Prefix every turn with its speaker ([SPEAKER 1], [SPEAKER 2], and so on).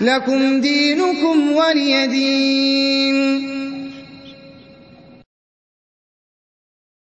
[SPEAKER 1] لَكُمْ دِينُكُمْ وَلِيَ دِينِ.